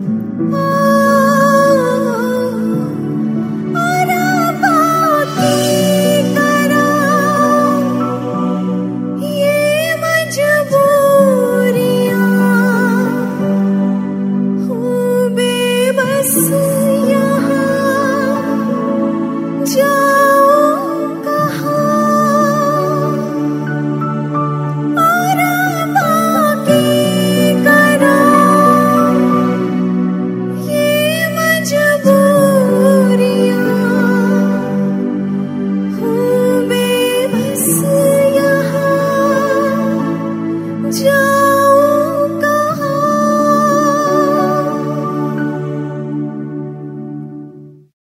啊。